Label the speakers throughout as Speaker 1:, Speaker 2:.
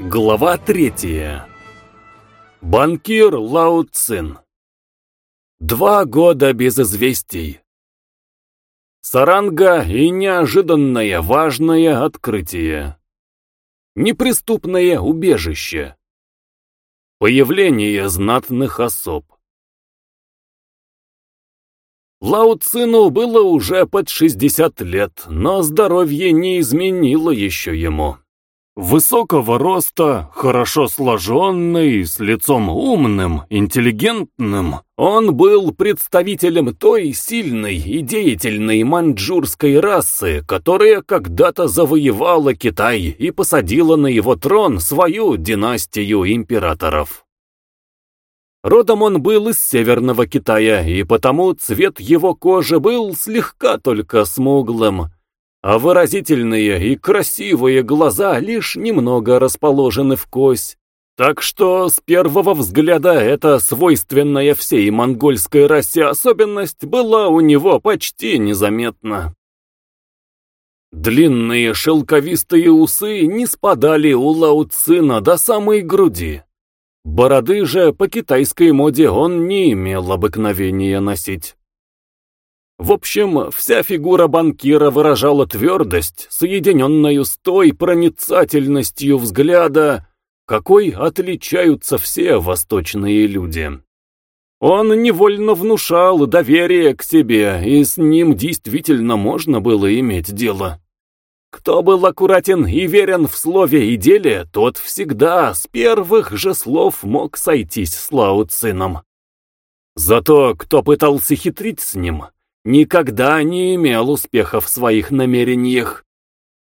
Speaker 1: Глава третья. Банкир Лао Цин. Два года без известий. Саранга и неожиданное важное открытие. Неприступное убежище. Появление знатных особ. Лао Цину было уже под 60 лет, но здоровье не изменило еще ему. Высокого роста, хорошо сложенный, с лицом умным, интеллигентным, он был представителем той сильной и деятельной маньчжурской расы, которая когда-то завоевала Китай и посадила на его трон свою династию императоров. Родом он был из Северного Китая, и потому цвет его кожи был слегка только смуглым, а выразительные и красивые глаза лишь немного расположены в кость. Так что с первого взгляда эта свойственная всей монгольской расе особенность была у него почти незаметна. Длинные шелковистые усы не спадали у Лауцина до самой груди. Бороды же по китайской моде он не имел обыкновения носить. В общем, вся фигура банкира выражала твердость, соединенную с той проницательностью взгляда, какой отличаются все восточные люди. Он невольно внушал доверие к себе, и с ним действительно можно было иметь дело. Кто был аккуратен и верен в слове и деле, тот всегда с первых же слов мог сойтись с Лао Цином. Зато кто пытался хитрить с ним, никогда не имел успеха в своих намерениях.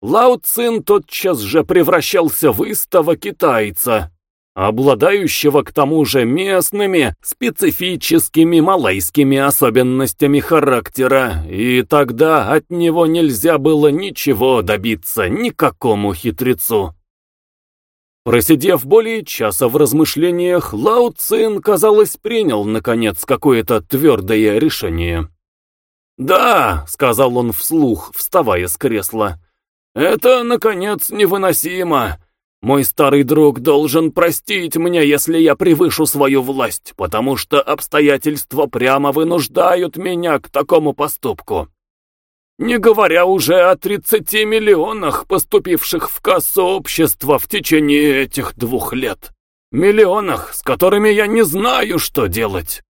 Speaker 1: Лао Цин тотчас же превращался в истого китайца, обладающего к тому же местными специфическими малайскими особенностями характера, и тогда от него нельзя было ничего добиться никакому хитрецу. Просидев более часа в размышлениях, Лао Цин, казалось, принял, наконец, какое-то твердое решение. «Да», — сказал он вслух, вставая с кресла, — «это, наконец, невыносимо. Мой старый друг должен простить мне, если я превышу свою власть, потому что обстоятельства прямо вынуждают меня к такому поступку. Не говоря уже о 30 миллионах, поступивших в кассу общества в течение этих двух лет. Миллионах, с которыми я не знаю, что делать.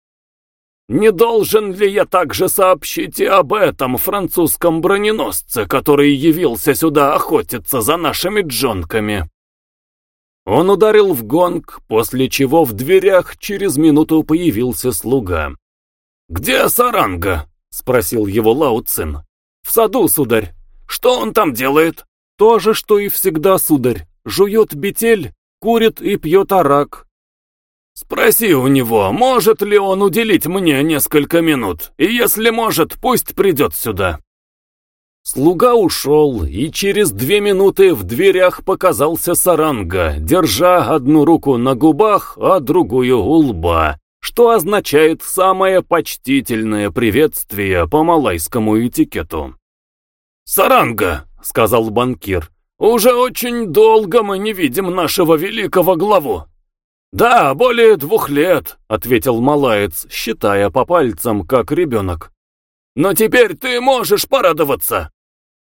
Speaker 1: Не должен ли я также сообщить и об этом французском броненосце, который явился сюда охотиться за нашими джонками?» Он ударил в гонг, после чего в дверях через минуту появился слуга. «Где Саранга?» — спросил его Лао Цин. «В саду, сударь. Что он там делает?» «То же, что и всегда, сударь. Жует бетель, курит и пьет арак. Спроси у него, может ли он уделить мне несколько минут, и если может, пусть придет сюда. Слуга ушел, и через две минуты в дверях показался Саранга, держа одну руку на губах, а другую у лба, что означает самое почтительное приветствие по малайскому этикету. «Саранга», — сказал банкир, — «уже очень долго мы не видим нашего великого главу. «Да, более двух лет», — ответил малаец, считая по пальцам, как ребенок. «Но теперь ты можешь порадоваться.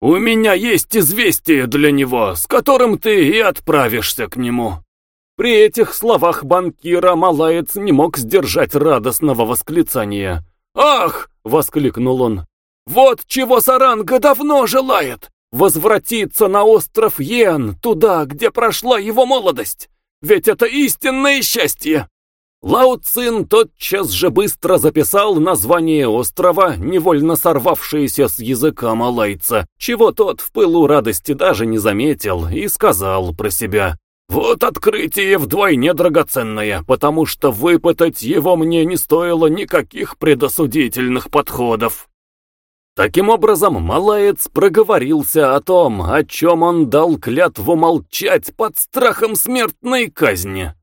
Speaker 1: У меня есть известие для него, с которым ты и отправишься к нему». При этих словах банкира малаец не мог сдержать радостного восклицания. «Ах!» — воскликнул он. «Вот чего Саранга давно желает! Возвратиться на остров Йен, туда, где прошла его молодость! Ведь это истинное счастье!» Лао Цин тотчас же быстро записал название острова, невольно сорвавшееся с языка малайца, чего тот в пылу радости даже не заметил, и сказал про себя. «Вот открытие вдвойне драгоценное, потому что выпытать его мне не стоило никаких предосудительных подходов». Таким образом, малаец проговорился о том, о чем он дал клятву молчать под страхом смертной казни.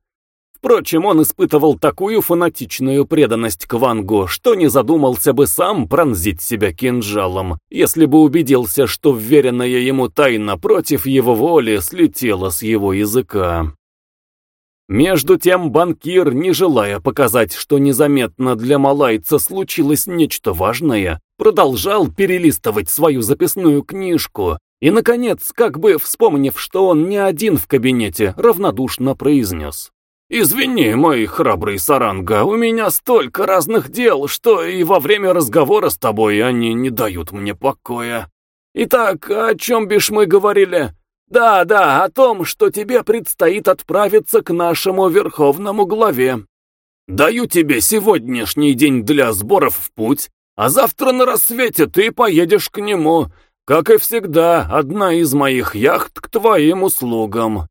Speaker 1: Впрочем, он испытывал такую фанатичную преданность к Вангу, что не задумался бы сам пронзить себя кинжалом, если бы убедился, что вверенная ему тайна против его воли слетела с его языка. Между тем банкир, не желая показать, что незаметно для малайца случилось нечто важное, продолжал перелистывать свою записную книжку и, наконец, как бы вспомнив, что он не один в кабинете, равнодушно произнес. «Извини, мой храбрый Саранга, у меня столько разных дел, что и во время разговора с тобой они не дают мне покоя. Итак, о чем бишь мы говорили?» Да, да, о том, что тебе предстоит отправиться к нашему верховному главе. Даю тебе сегодняшний день для сборов в путь, а завтра на рассвете ты поедешь к нему. Как и всегда, одна из моих яхт к твоим услугам.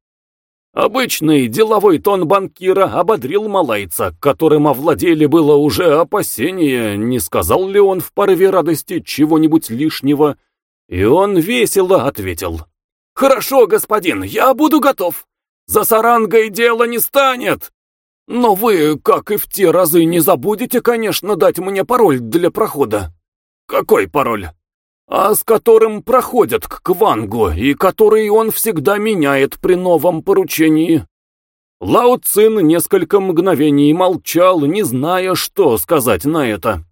Speaker 1: Обычный деловой тон банкира ободрил малайца, которым овладели было уже опасения, не сказал ли он в порыве радости чего-нибудь лишнего, и он весело ответил. «Хорошо, господин, я буду готов. За сарангой дело не станет. Но вы, как и в те разы, не забудете, конечно, дать мне пароль для прохода». «Какой пароль?» «А с которым проходят к Квангу, и который он всегда меняет при новом поручении». Лао Цин несколько мгновений молчал, не зная, что сказать на это.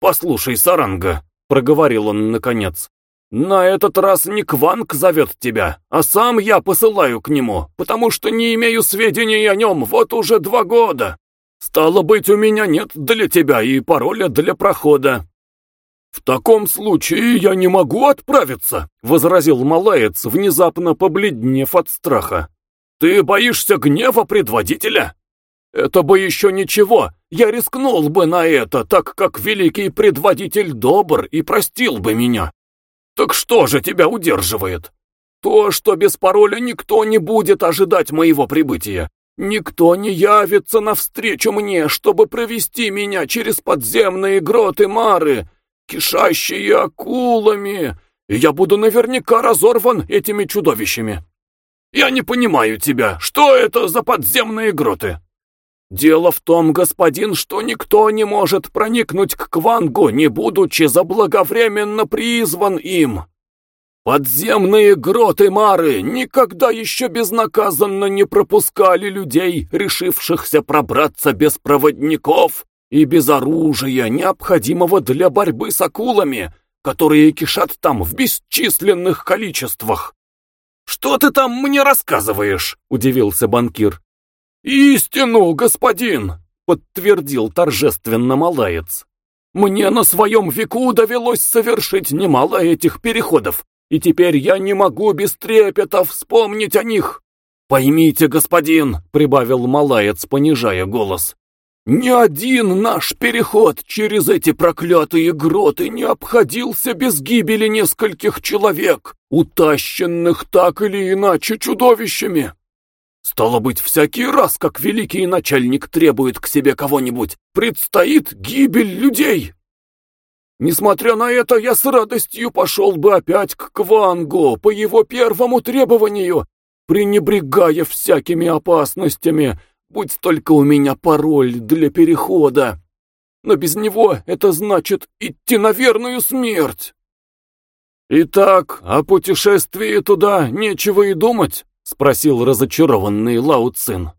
Speaker 1: «Послушай, Саранга», — проговорил он наконец, «На этот раз не Кванг зовет тебя, а сам я посылаю к нему, потому что не имею сведений о нем вот уже два года. Стало быть, у меня нет для тебя и пароля для прохода». «В таком случае я не могу отправиться», — возразил малаец, внезапно побледнев от страха. «Ты боишься гнева предводителя?» «Это бы еще ничего, я рискнул бы на это, так как великий предводитель добр и простил бы меня. «Так что же тебя удерживает?» «То, что без пароля никто не будет ожидать моего прибытия. Никто не явится навстречу мне, чтобы провести меня через подземные гроты Мары, кишащие акулами, и я буду наверняка разорван этими чудовищами. Я не понимаю тебя, что это за подземные гроты?» Дело в том, господин, что никто не может проникнуть к Квангу, не будучи заблаговременно призван им. Подземные гроты Мары никогда еще безнаказанно не пропускали людей, решившихся пробраться без проводников и без оружия, необходимого для борьбы с акулами, которые кишат там в бесчисленных количествах. «Что ты там мне рассказываешь?» — удивился банкир. «Истину, господин!» — подтвердил торжественно малаец. «Мне на своем веку довелось совершить немало этих переходов, и теперь я не могу без трепета вспомнить о них. Поймите, господин!» — прибавил малаец, понижая голос. «Ни один наш переход через эти проклятые гроты не обходился без гибели нескольких человек, утащенных так или иначе чудовищами. Стало быть, всякий раз, как великий начальник требует к себе кого-нибудь, предстоит гибель людей. Несмотря на это, я с радостью пошел бы опять к Квангу по его первому требованию, пренебрегая всякими опасностями, будь только у меня пароль для перехода. Но без него это значит идти на верную смерть. Итак, о путешествии туда нечего и думать. — спросил разочарованный Лао Цин.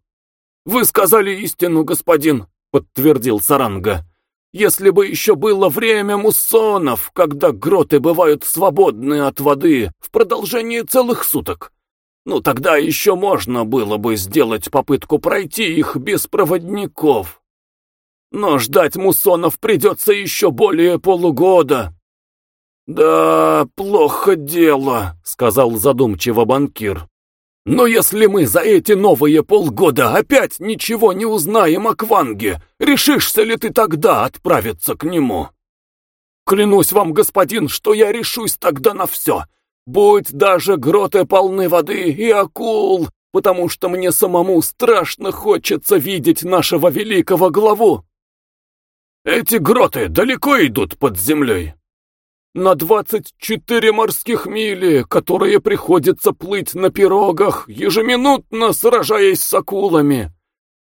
Speaker 1: «Вы сказали истину, господин», — подтвердил Саранга. «Если бы еще было время муссонов, когда гроты бывают свободны от воды в продолжении целых суток, ну тогда еще можно было бы сделать попытку пройти их без проводников. Но ждать муссонов придется еще более полугода». «Да, плохо дело», — сказал задумчиво банкир. Но если мы за эти новые полгода опять ничего не узнаем о Кванге, решишься ли ты тогда отправиться к нему? Клянусь вам, господин, что я решусь тогда на все. Будь даже гроты полны воды и акул, потому что мне самому страшно хочется видеть нашего великого главу. Эти гроты далеко идут под землей на двадцать четыре морских мили, которые приходится плыть на пирогах, ежеминутно сражаясь с акулами.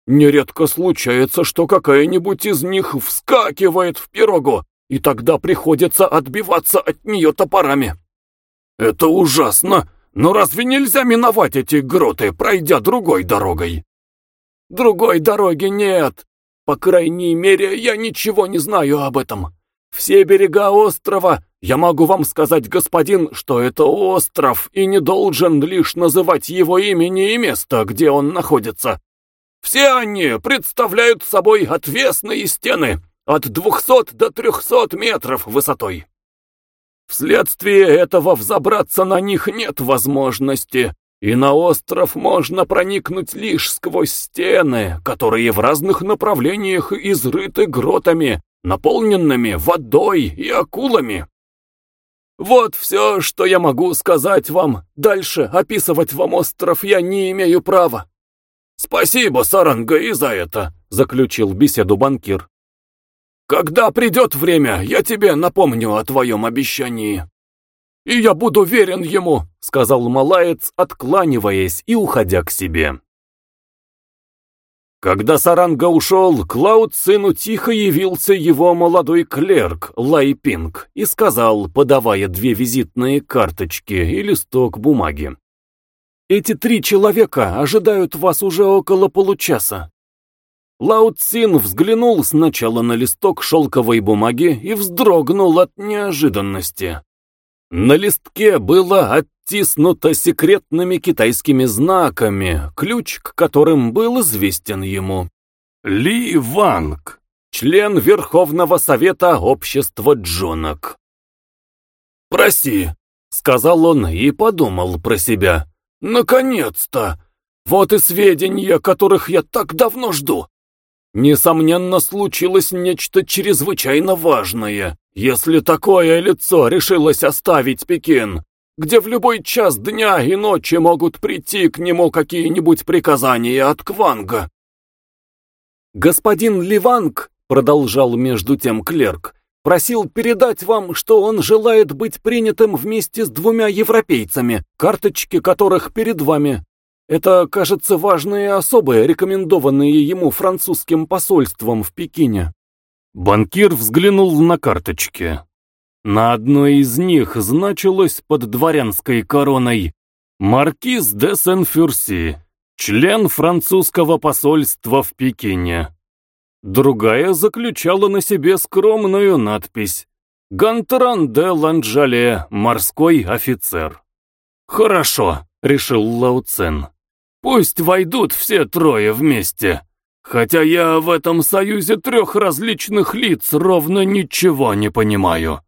Speaker 1: Нередко случается, что какая-нибудь из них вскакивает в пирогу, и тогда приходится отбиваться от нее топорами. Это ужасно, но разве нельзя миновать эти гроты, пройдя другой дорогой? Другой дороги нет. По крайней мере, я ничего не знаю об этом. Все берега острова, я могу вам сказать, господин, что это остров, и не должен лишь называть его имени и место, где он находится. Все они представляют собой отвесные стены, от 200 до 300 метров высотой. Вследствие этого взобраться на них нет возможности, и на остров можно проникнуть лишь сквозь стены, которые в разных направлениях изрыты гротами, наполненными водой и акулами. Вот все, что я могу сказать вам. Дальше описывать вам остров я не имею права. Спасибо, Саранга, и за это, заключил беседу банкир. Когда придет время, я тебе напомню о твоем обещании. И я буду верен ему, сказал малаец, откланиваясь и уходя к себе. Когда Саранга ушел, Клауд сыну тихо явился его молодой клерк Лайпинг и сказал, подавая две визитные карточки и листок бумаги. «Эти три человека ожидают вас уже около получаса». Лао Цин взглянул сначала на листок шелковой бумаги и вздрогнул от неожиданности. На листке было оттиснуто секретными китайскими знаками, ключ к которым был известен ему. Ли Ванг, член Верховного Совета Общества Джонок. «Прости», — сказал он и подумал про себя. «Наконец-то! Вот и сведения, которых я так давно жду. Несомненно, случилось нечто чрезвычайно важное, если такое лицо решилось оставить Пекин где в любой час дня и ночи могут прийти к нему какие-нибудь приказания от Кванга. «Господин Ливанг», — продолжал между тем клерк, «просил передать вам, что он желает быть принятым вместе с двумя европейцами, карточки которых перед вами. Это, кажется, важные особые, рекомендованные ему французским посольством в Пекине». Банкир взглянул на карточки. На одной из них значилось под дворянской короной «Маркиз де Сен-Фюрси, член французского посольства в Пекине». Другая заключала на себе скромную надпись «Гантран де Ланджале, морской офицер». «Хорошо», — решил Лауцен. «Пусть войдут все трое вместе, хотя я в этом союзе трех различных лиц ровно ничего не понимаю».